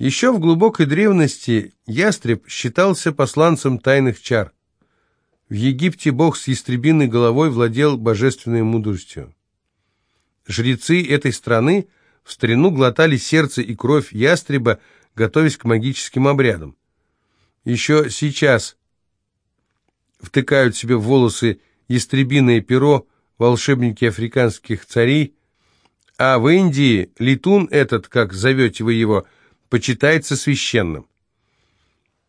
Еще в глубокой древности ястреб считался посланцем тайных чар. В Египте бог с ястребиной головой владел божественной мудростью. Жрецы этой страны в старину глотали сердце и кровь ястреба, готовясь к магическим обрядам. Еще сейчас втыкают себе в волосы ястребиное перо волшебники африканских царей, а в Индии летун этот, как зовете вы его, почитается священным.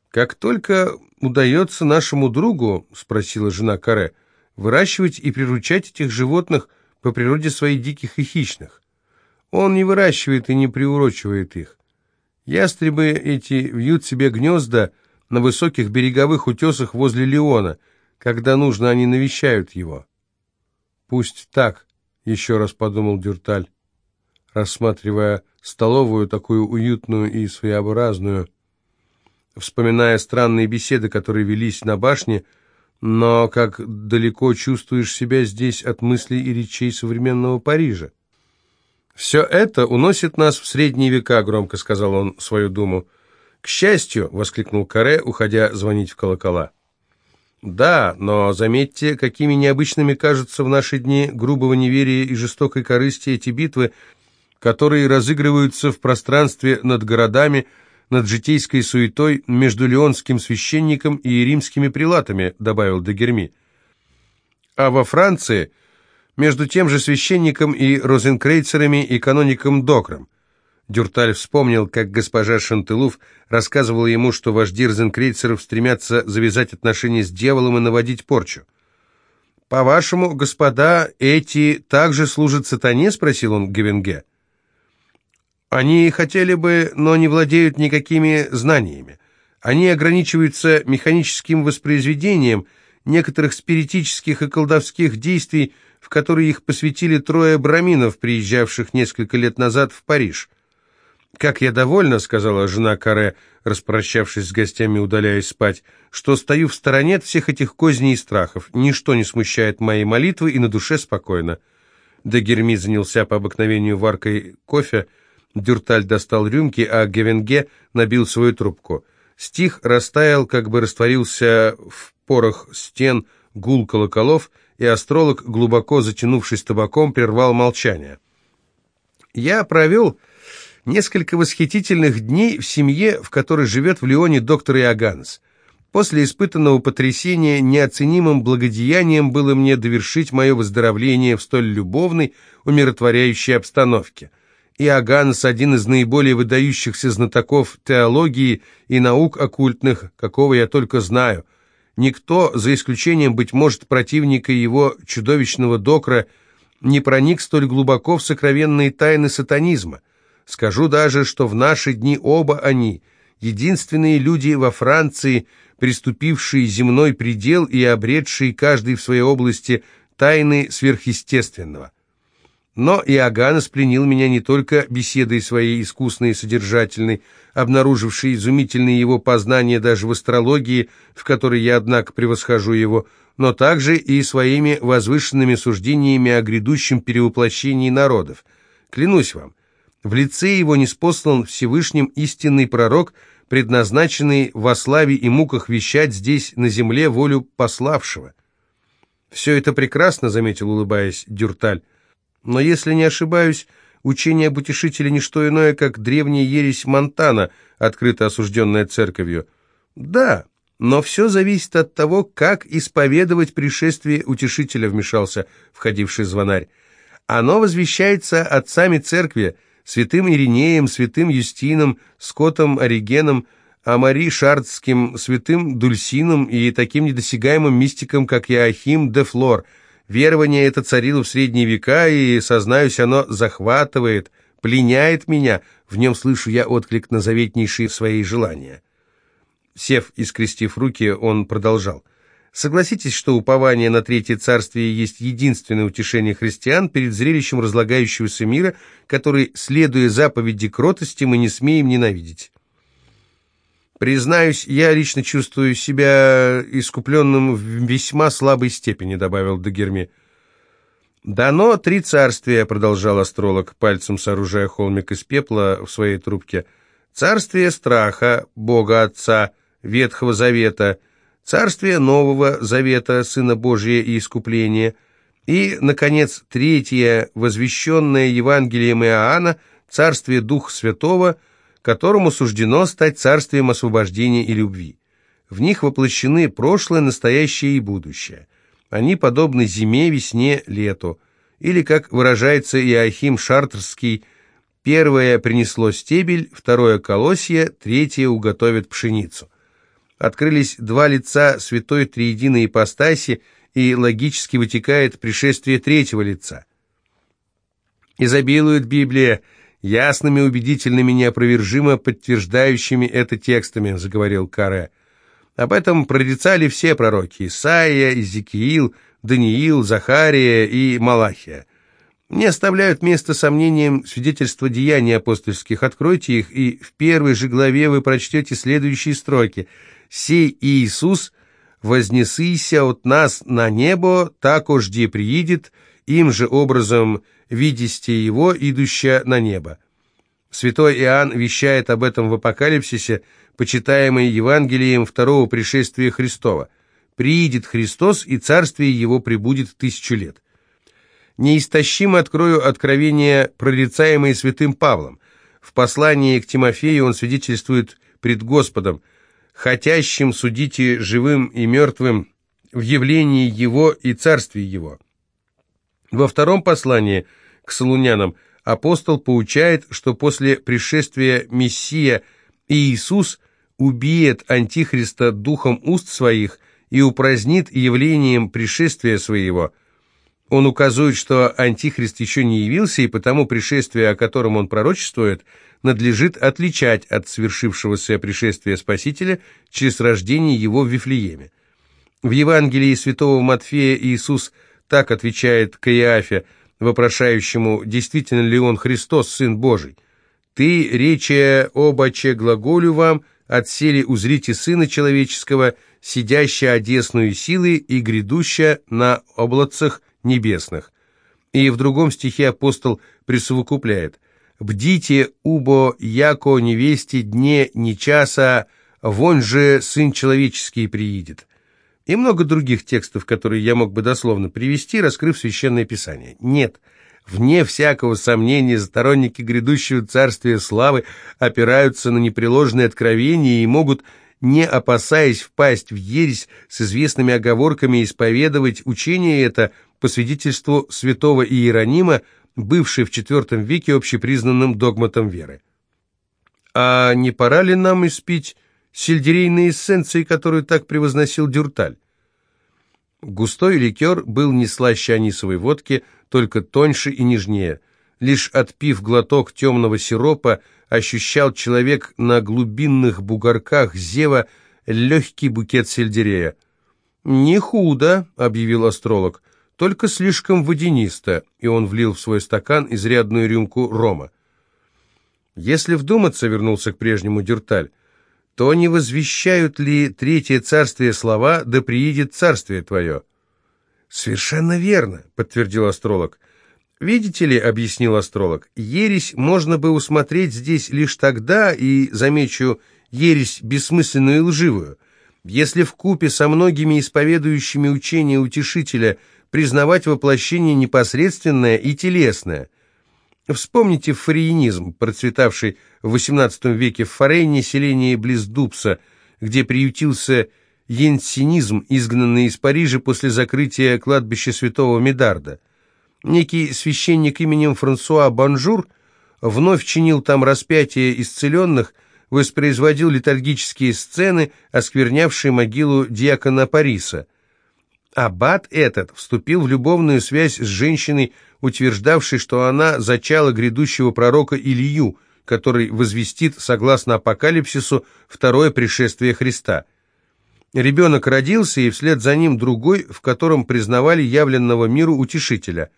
«Как только удается нашему другу, — спросила жена Каре, — выращивать и приручать этих животных по природе своей диких и хищных. Он не выращивает и не приурочивает их. Ястребы эти вьют себе гнезда на высоких береговых утесах возле Леона. Когда нужно, они навещают его. «Пусть так», — еще раз подумал Дюрталь, рассматривая столовую, такую уютную и своеобразную, вспоминая странные беседы, которые велись на башне, но как далеко чувствуешь себя здесь от мыслей и речей современного Парижа. «Все это уносит нас в средние века», — громко сказал он свою думу. «К счастью!» — воскликнул Каре, уходя звонить в колокола. «Да, но заметьте, какими необычными кажутся в наши дни грубого неверия и жестокой корысти эти битвы, которые разыгрываются в пространстве над городами, над житейской суетой между леонским священником и римскими прилатами», — добавил Дагерми. «А во Франции...» между тем же священником и розенкрейцерами и каноником Докром. Дюрталь вспомнил, как госпожа Шантылуф рассказывала ему, что вожди розенкрейцеров стремятся завязать отношения с дьяволом и наводить порчу. «По-вашему, господа, эти также служат сатане?» — спросил он Гевенге. «Они хотели бы, но не владеют никакими знаниями. Они ограничиваются механическим воспроизведением некоторых спиритических и колдовских действий, в которые их посвятили трое браминов, приезжавших несколько лет назад в Париж. «Как я довольна», — сказала жена Каре, распрощавшись с гостями, удаляясь спать, «что стою в стороне от всех этих козней и страхов. Ничто не смущает моей молитвы, и на душе спокойно». Дагерми занялся по обыкновению варкой кофе, Дюрталь достал рюмки, а Гевенге набил свою трубку. Стих растаял, как бы растворился в порох стен гул колоколов, и астролог, глубоко затянувшись табаком, прервал молчание. «Я провел несколько восхитительных дней в семье, в которой живет в Лионе доктор Иоганнес. После испытанного потрясения неоценимым благодеянием было мне довершить мое выздоровление в столь любовной, умиротворяющей обстановке. Иоганнес – один из наиболее выдающихся знатоков теологии и наук оккультных, какого я только знаю – Никто, за исключением, быть может, противника его чудовищного докра, не проник столь глубоко в сокровенные тайны сатанизма. Скажу даже, что в наши дни оба они, единственные люди во Франции, приступившие земной предел и обретшие каждый в своей области тайны сверхъестественного. Но Иоганнес пленил меня не только беседой своей искусной и содержательной, обнаружившей изумительные его познания даже в астрологии, в которой я, однако, превосхожу его, но также и своими возвышенными суждениями о грядущем перевоплощении народов. Клянусь вам, в лице его неспослан Всевышним истинный пророк, предназначенный во славе и муках вещать здесь, на земле, волю пославшего. «Все это прекрасно», — заметил, улыбаясь, Дюрталь, но, если не ошибаюсь, учение об утешителе не что иное, как древняя ересь Монтана, открыто осужденная церковью. Да, но все зависит от того, как исповедовать пришествие утешителя, вмешался входивший звонарь. Оно возвещается отцами церкви, святым Иринеем, святым Юстином, Скотом Оригеном, Амари Шардским, святым Дульсином и таким недосягаемым мистиком, как Иоахим де Флор – Верование это царило в средние века, и, сознаюсь, оно захватывает, пленяет меня. В нем слышу я отклик на заветнейшие свои желания. Сев и скрестив руки, он продолжал. Согласитесь, что упование на Третье Царствие есть единственное утешение христиан перед зрелищем разлагающегося мира, который, следуя заповеди кротости, мы не смеем ненавидеть. «Признаюсь, я лично чувствую себя искупленным в весьма слабой степени», — добавил Дагерми. «Дано три царствия», — продолжал астролог, пальцем сооружая холмик из пепла в своей трубке. царствие страха, Бога Отца, Ветхого Завета, царствие Нового Завета, Сына Божия и Искупления, и, наконец, третье, возвещенное Евангелием Иоанна, царствие Духа Святого, которому суждено стать царствием освобождения и любви. В них воплощены прошлое, настоящее и будущее. Они подобны зиме, весне, лету. Или, как выражается Иоахим Шартрский, первое принесло стебель, второе – колосье, третье уготовит пшеницу. Открылись два лица святой триединой ипостаси, и логически вытекает пришествие третьего лица. Изобилует Библия ясными, убедительными, неопровержимо подтверждающими это текстами, заговорил Каре. Об этом прорицали все пророки – Исаия, Иезекиил, Даниил, Захария и Малахия. Не оставляют места сомнениям свидетельства деяний апостольских. Откройте их, и в первой же главе вы прочтете следующие строки. «Сей Иисус, вознесыся от нас на небо, тако жди приидет, им же образом видисте его, идущая на небо». Святой Иоанн вещает об этом в Апокалипсисе, почитаемый Евангелием второго пришествия Христова. «Приидет Христос, и царствие его пребудет тысячу лет». Неистощимо открою откровение, прорицаемое святым Павлом. В послании к Тимофею он свидетельствует пред Господом, «хотящим судите живым и мертвым в явлении Его и Царствии Его». Во втором послании к Солунянам апостол поучает, что после пришествия Мессия Иисус убьет Антихриста духом уст своих и упразднит явлением пришествия своего. Он указывает, что Антихрист еще не явился, и потому пришествие, о котором он пророчествует, надлежит отличать от свершившегося пришествия Спасителя через рождение его в Вифлееме. В Евангелии святого Матфея Иисус так отвечает Каиафе, вопрошающему, действительно ли он Христос, Сын Божий. «Ты, речия обаче глаголю вам, отсели узрите Сына Человеческого, сидящая одесную силы и грядущая на облацах небесных». И в другом стихе апостол присовокупляет «Бдите, убо, яко невесте дне ни часа, вон же Сын Человеческий приидет». И много других текстов, которые я мог бы дословно привести, раскрыв Священное Писание. Нет, Вне всякого сомнения, сторонники грядущего царствия славы опираются на непреложные откровения и могут, не опасаясь впасть в ересь, с известными оговорками исповедовать учение это по свидетельству святого Иеронима, бывший в IV веке общепризнанным догматом веры. А не пора ли нам испить сельдерейные эссенции, которую так превозносил Дюрталь? Густой ликер был не слаще анисовой водки, только тоньше и нежнее. Лишь отпив глоток темного сиропа, ощущал человек на глубинных бугорках зева легкий букет сельдерея. «Не худо», — объявил астролог, — «только слишком водянисто», и он влил в свой стакан изрядную рюмку рома. Если вдуматься, вернулся к прежнему Дюрталь, то не возвещают ли третье царствие слова «да приидет царствие твое»? «Совершенно верно», — подтвердил астролог. «Видите ли», — объяснил астролог, — «ересь можно бы усмотреть здесь лишь тогда, и, замечу, ересь бессмысленную и лживую, если в купе со многими исповедующими учения утешителя признавать воплощение непосредственное и телесное — Вспомните фарейнизм, процветавший в XVIII веке в Фарейне, селении близ Дубса, где приютился янсенизм, изгнанный из Парижа после закрытия кладбища святого Медарда. Некий священник именем Франсуа Бонжур вновь чинил там распятие исцеленных, воспроизводил литургические сцены, осквернявшие могилу диакона Париса. Аббат этот вступил в любовную связь с женщиной, утверждавший, что она зачала грядущего пророка Илью, который возвестит, согласно апокалипсису, второе пришествие Христа. Ребенок родился, и вслед за ним другой, в котором признавали явленного миру утешителя.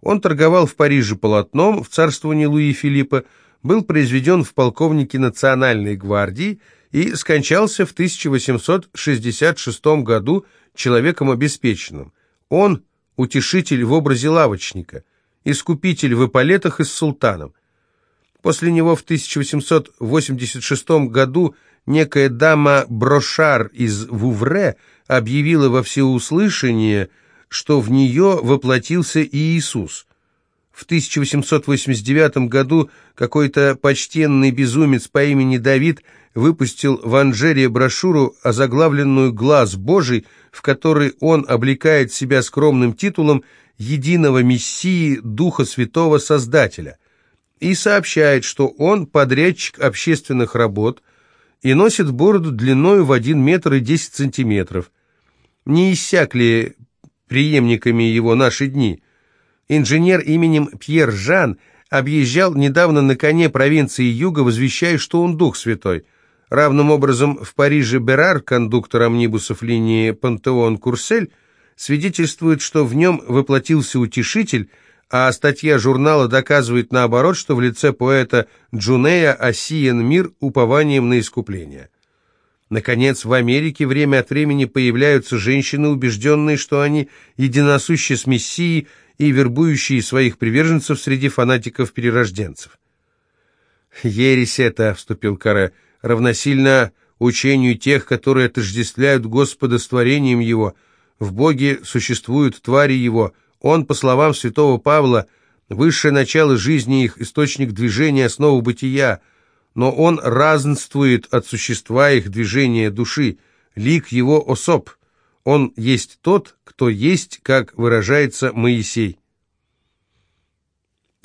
Он торговал в Париже полотном в царствовании Луи Филиппа, был произведен в полковнике национальной гвардии и скончался в 1866 году человеком обеспеченным. Он – утешитель в образе лавочника, искупитель в эполетах и с султаном. После него в 1886 году некая дама Брошар из Вувре объявила во всеуслышание, что в нее воплотился Иисус. В 1889 году какой-то почтенный безумец по имени Давид выпустил в Анжере брошюру, озаглавленную «Глаз Божий», в которой он облекает себя скромным титулом единого Мессии Духа Святого Создателя и сообщает, что он подрядчик общественных работ и носит бороду длиною в 1 метр и 10 сантиметров. Не иссякли преемниками его наши дни. Инженер именем Пьер Жан объезжал недавно на коне провинции Юга, возвещая, что он Дух Святой. Равным образом в Париже Берар, кондуктор амнибусов линии Пантеон-Курсель, свидетельствует, что в нем воплотился утешитель, а статья журнала доказывает наоборот, что в лице поэта Джунея осиян мир упованием на искупление. Наконец, в Америке время от времени появляются женщины, убежденные, что они единосущи с Мессией и вербующие своих приверженцев среди фанатиков-перерожденцев. «Ересь это», — вступил Каре, — «равносильно учению тех, которые отождествляют Господа с творением Его, — в Боге существуют твари Его. Он, по словам святого Павла, высшее начало жизни их, источник движения, основа бытия. Но Он разнствует от существа их движения души, лик Его особ. Он есть тот, кто есть, как выражается Моисей.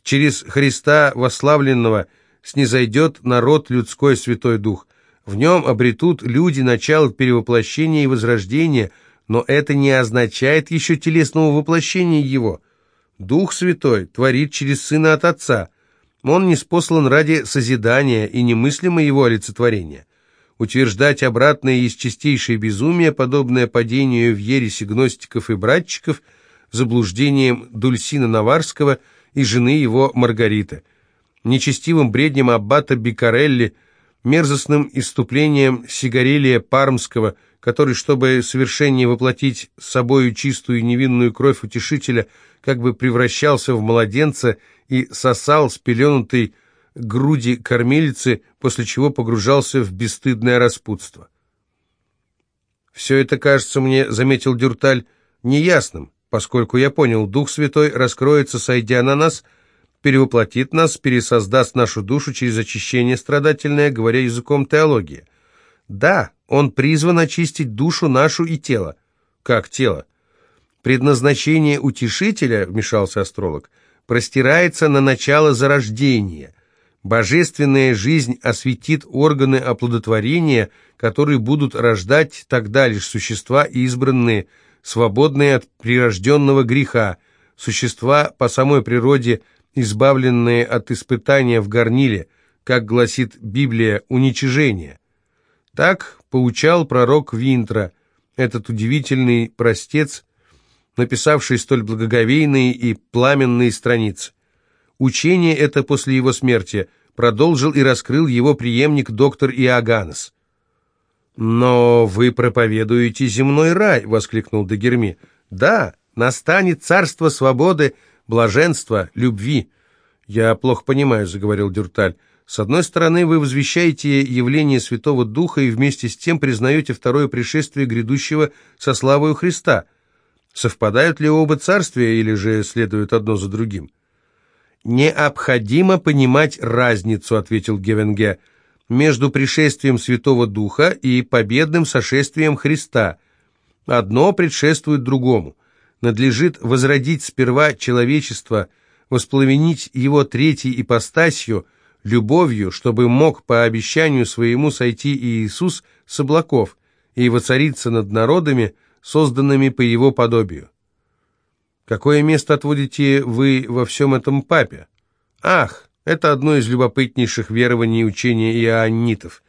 Через Христа вославленного снизойдет народ людской Святой Дух. В нем обретут люди начало перевоплощения и возрождения – но это не означает еще телесного воплощения его. Дух Святой творит через Сына от Отца. Он не спослан ради созидания и немыслимо его олицетворения. Утверждать обратное есть чистейшее безумие, подобное падению в ереси гностиков и братчиков, заблуждением Дульсина Наварского и жены его Маргариты, нечестивым бреднем аббата Бикарелли, мерзостным иступлением Сигарелия Пармского – который, чтобы совершеннее воплотить собою чистую и невинную кровь утешителя, как бы превращался в младенца и сосал с пеленутой груди кормилицы, после чего погружался в бесстыдное распутство. «Все это кажется мне, — заметил Дюрталь, — неясным, поскольку я понял, Дух Святой раскроется, сойдя на нас, перевоплотит нас, пересоздаст нашу душу через очищение страдательное, говоря языком теологии. Да, он призван очистить душу нашу и тело. Как тело? Предназначение утешителя, вмешался астролог, простирается на начало зарождения. Божественная жизнь осветит органы оплодотворения, которые будут рождать тогда лишь существа избранные, свободные от прирожденного греха, существа по самой природе, избавленные от испытания в горниле, как гласит Библия, уничижения. Так поучал пророк Винтра, этот удивительный простец, написавший столь благоговейные и пламенные страницы. Учение это после его смерти продолжил и раскрыл его преемник доктор Иоганнес. «Но вы проповедуете земной рай!» — воскликнул Дагерми. «Да, настанет царство свободы, блаженства, любви». «Я плохо понимаю», — заговорил Дюрталь. С одной стороны, вы возвещаете явление Святого Духа и вместе с тем признаете второе пришествие грядущего со славою Христа. Совпадают ли оба царствия или же следуют одно за другим? «Необходимо понимать разницу», — ответил Гевенге, «между пришествием Святого Духа и победным сошествием Христа. Одно предшествует другому. Надлежит возродить сперва человечество, воспламенить его третьей ипостасью — любовью, чтобы мог по обещанию своему сойти Иисус с облаков и воцариться над народами, созданными по его подобию. Какое место отводите вы во всем этом папе? Ах, это одно из любопытнейших верований учения иоаннитов.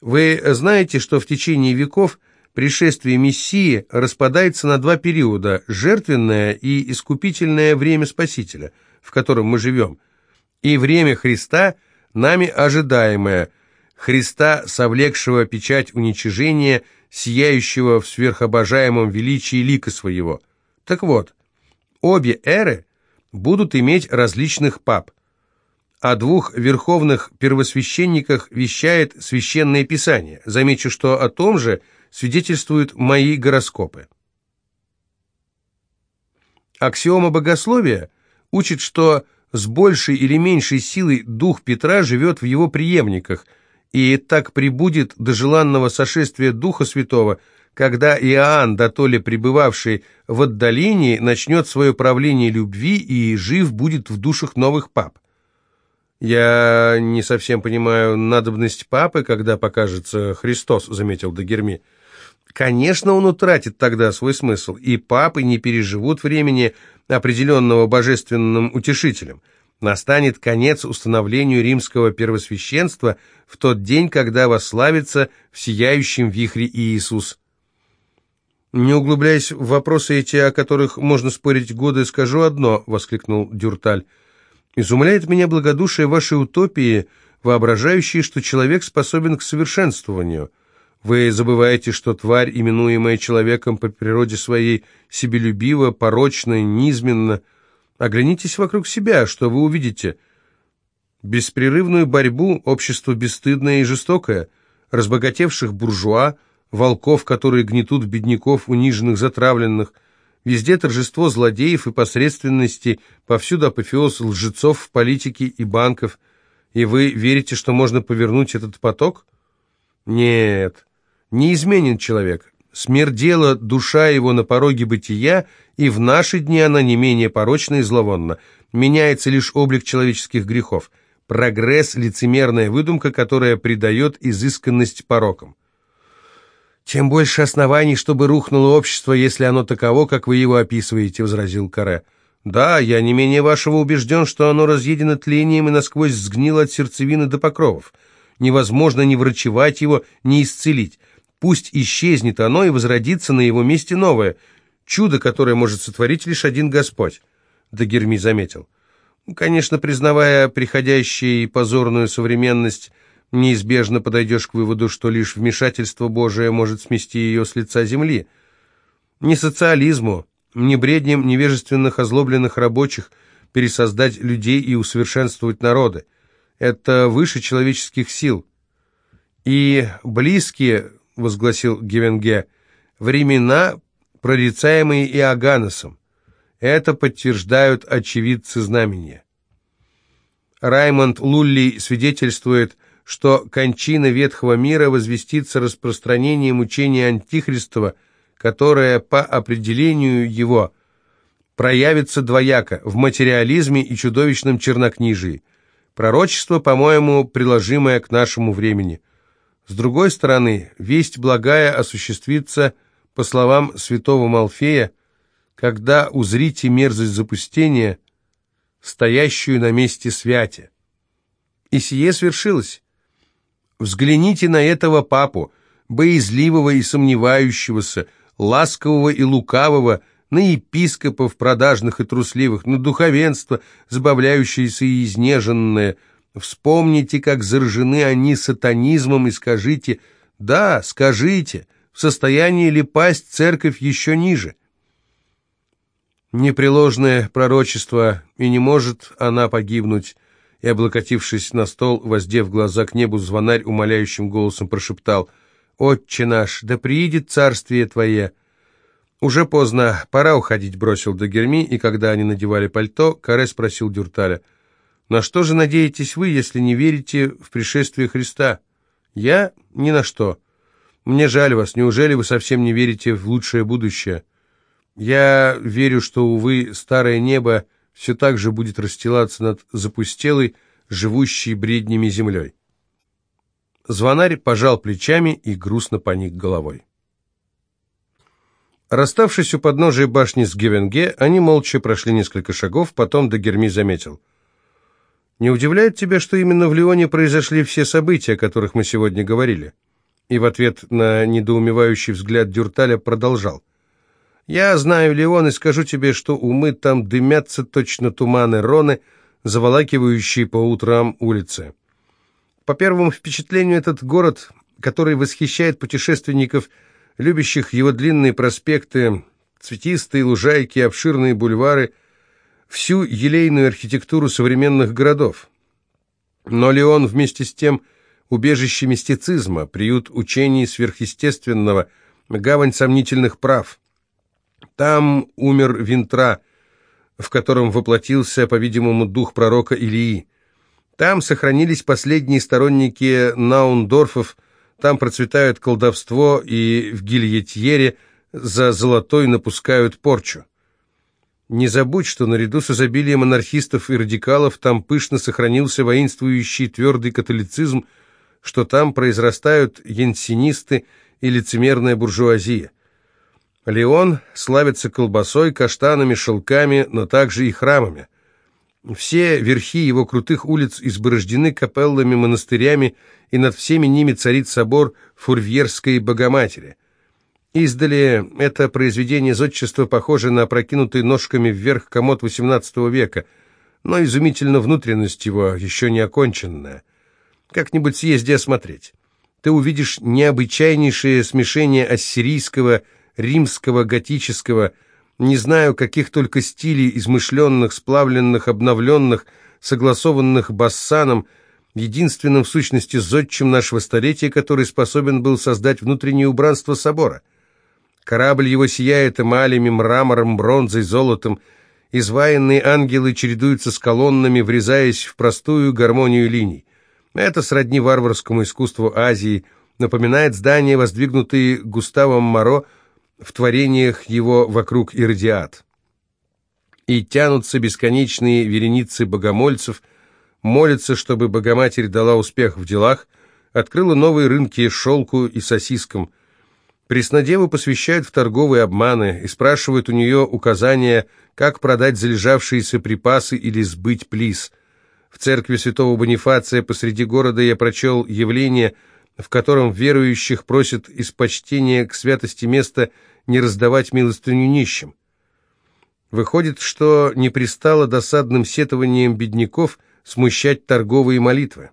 Вы знаете, что в течение веков пришествие Мессии распадается на два периода – жертвенное и искупительное время Спасителя, в котором мы живем – и время Христа, нами ожидаемое, Христа, совлекшего печать уничижения, сияющего в сверхобожаемом величии лика своего. Так вот, обе эры будут иметь различных пап. О двух верховных первосвященниках вещает Священное Писание. Замечу, что о том же свидетельствуют мои гороскопы. Аксиома богословия учит, что с большей или меньшей силой дух Петра живет в его преемниках, и так прибудет до желанного сошествия Духа Святого, когда Иоанн, дотоле пребывавший в отдалении, начнет свое правление любви и жив будет в душах новых пап. «Я не совсем понимаю надобность папы, когда покажется Христос», — заметил Дагерми. «Конечно, он утратит тогда свой смысл, и папы не переживут времени, определенного божественным утешителем. Настанет конец установлению римского первосвященства в тот день, когда восславится в сияющем вихре Иисус. «Не углубляясь в вопросы эти, о которых можно спорить годы, скажу одно», — воскликнул Дюрталь. «Изумляет меня благодушие вашей утопии, воображающей, что человек способен к совершенствованию». Вы забываете, что тварь, именуемая человеком по природе своей, себелюбива, порочна, низменна. Оглянитесь вокруг себя, что вы увидите? Беспрерывную борьбу, общество бесстыдное и жестокое, разбогатевших буржуа, волков, которые гнетут бедняков, униженных, затравленных, везде торжество злодеев и посредственности, повсюду апофеоз лжецов в политике и банков. И вы верите, что можно повернуть этот поток? Нет. Неизменен человек. Смердела душа его на пороге бытия, и в наши дни она не менее порочна и зловонна. Меняется лишь облик человеческих грехов. Прогресс – лицемерная выдумка, которая придает изысканность порокам. «Тем больше оснований, чтобы рухнуло общество, если оно таково, как вы его описываете», — возразил Каре. «Да, я не менее вашего убежден, что оно разъедено тлением и насквозь сгнило от сердцевины до покровов. Невозможно ни врачевать его, ни исцелить. Пусть исчезнет оно и возродится на его месте новое. Чудо, которое может сотворить лишь один Господь. Дагерми заметил. Конечно, признавая приходящую и позорную современность, неизбежно подойдешь к выводу, что лишь вмешательство Божие может смести ее с лица земли. Не социализму, не бреднем невежественных озлобленных рабочих пересоздать людей и усовершенствовать народы. Это выше человеческих сил. И близкие — возгласил Гевенге, — «времена, прорицаемые Иоганнесом. Это подтверждают очевидцы знамения». Раймонд Лулли свидетельствует, что кончина ветхого мира возвестится распространением учения Антихристова, которое по определению его проявится двояко в материализме и чудовищном чернокнижии. Пророчество, по-моему, приложимое к нашему времени – с другой стороны, весть благая осуществится, по словам святого Малфея, когда узрите мерзость запустения, стоящую на месте святи. И сие свершилось. Взгляните на этого папу, боязливого и сомневающегося, ласкового и лукавого, на епископов продажных и трусливых, на духовенство, забавляющееся и изнеженное – Вспомните, как заражены они сатанизмом, и скажите, да, скажите, в состоянии ли пасть церковь еще ниже? Непреложное пророчество, и не может она погибнуть, и, облокотившись на стол, воздев глаза к небу, звонарь умоляющим голосом прошептал, «Отче наш, да приидет царствие Твое!» «Уже поздно, пора уходить», — бросил Дагерми, и когда они надевали пальто, Каре спросил Дюрталя, — на что же надеетесь вы, если не верите в пришествие Христа? Я ни на что. Мне жаль вас, неужели вы совсем не верите в лучшее будущее? Я верю, что, увы, старое небо все так же будет расстилаться над запустелой, живущей бреднями землей. Звонарь пожал плечами и грустно поник головой. Расставшись у подножия башни с Гевенге, они молча прошли несколько шагов, потом Дагерми заметил — не удивляет тебя, что именно в Лионе произошли все события, о которых мы сегодня говорили?» И в ответ на недоумевающий взгляд Дюрталя продолжал. «Я знаю Леон и скажу тебе, что умы там дымятся точно туманы Роны, заволакивающие по утрам улицы. По первому впечатлению, этот город, который восхищает путешественников, любящих его длинные проспекты, цветистые лужайки, обширные бульвары – всю елейную архитектуру современных городов. Но Леон вместе с тем убежище мистицизма, приют учений сверхъестественного, гавань сомнительных прав. Там умер Винтра, в котором воплотился, по-видимому, дух пророка Илии. Там сохранились последние сторонники Наундорфов, там процветают колдовство, и в Гильетьере за золотой напускают порчу. Не забудь, что наряду с изобилием анархистов и радикалов там пышно сохранился воинствующий твердый католицизм, что там произрастают янсинисты и лицемерная буржуазия. Леон славится колбасой, каштанами, шелками, но также и храмами. Все верхи его крутых улиц изборождены капеллами, монастырями, и над всеми ними царит собор Фурвьерской Богоматери. Издали это произведение зодчества похоже на опрокинутый ножками вверх комод XVIII века, но изумительно внутренность его еще не оконченная. Как-нибудь съезди осмотреть. Ты увидишь необычайнейшее смешение ассирийского, римского, готического, не знаю, каких только стилей, измышленных, сплавленных, обновленных, согласованных Бассаном, единственным в сущности зодчим нашего столетия, который способен был создать внутреннее убранство собора. Корабль его сияет эмалями, мрамором, бронзой, золотом. Изваянные ангелы чередуются с колоннами, врезаясь в простую гармонию линий. Это сродни варварскому искусству Азии, напоминает здания, воздвигнутые Густавом Моро, в творениях его вокруг Иродиад. И тянутся бесконечные вереницы богомольцев, молятся, чтобы Богоматерь дала успех в делах, открыла новые рынки шелку и сосискам. Преснодеву посвящают в торговые обманы и спрашивают у нее указания, как продать залежавшиеся припасы или сбыть плис. В церкви святого Бонифация посреди города я прочел явление – в котором верующих просят из почтения к святости места не раздавать милостыню нищим. Выходит, что не пристало досадным сетованием бедняков смущать торговые молитвы.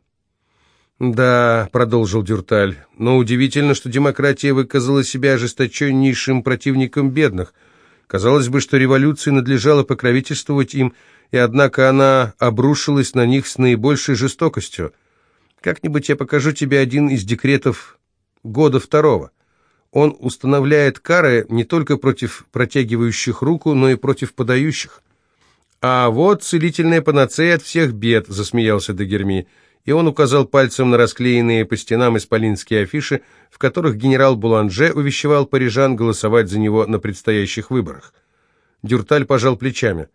«Да», — продолжил Дюрталь, — «но удивительно, что демократия выказала себя ожесточеннейшим противником бедных. Казалось бы, что революции надлежало покровительствовать им, и однако она обрушилась на них с наибольшей жестокостью. Как-нибудь я покажу тебе один из декретов года второго. Он устанавливает кары не только против протягивающих руку, но и против подающих. «А вот целительная панацея от всех бед», — засмеялся Дагерми, и он указал пальцем на расклеенные по стенам исполинские афиши, в которых генерал Буланже увещевал парижан голосовать за него на предстоящих выборах. Дюрталь пожал плечами.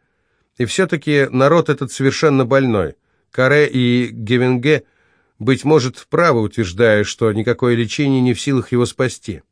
«И все-таки народ этот совершенно больной. Каре и Гевенге — быть может, вправо утверждая, что никакое лечение не в силах его спасти.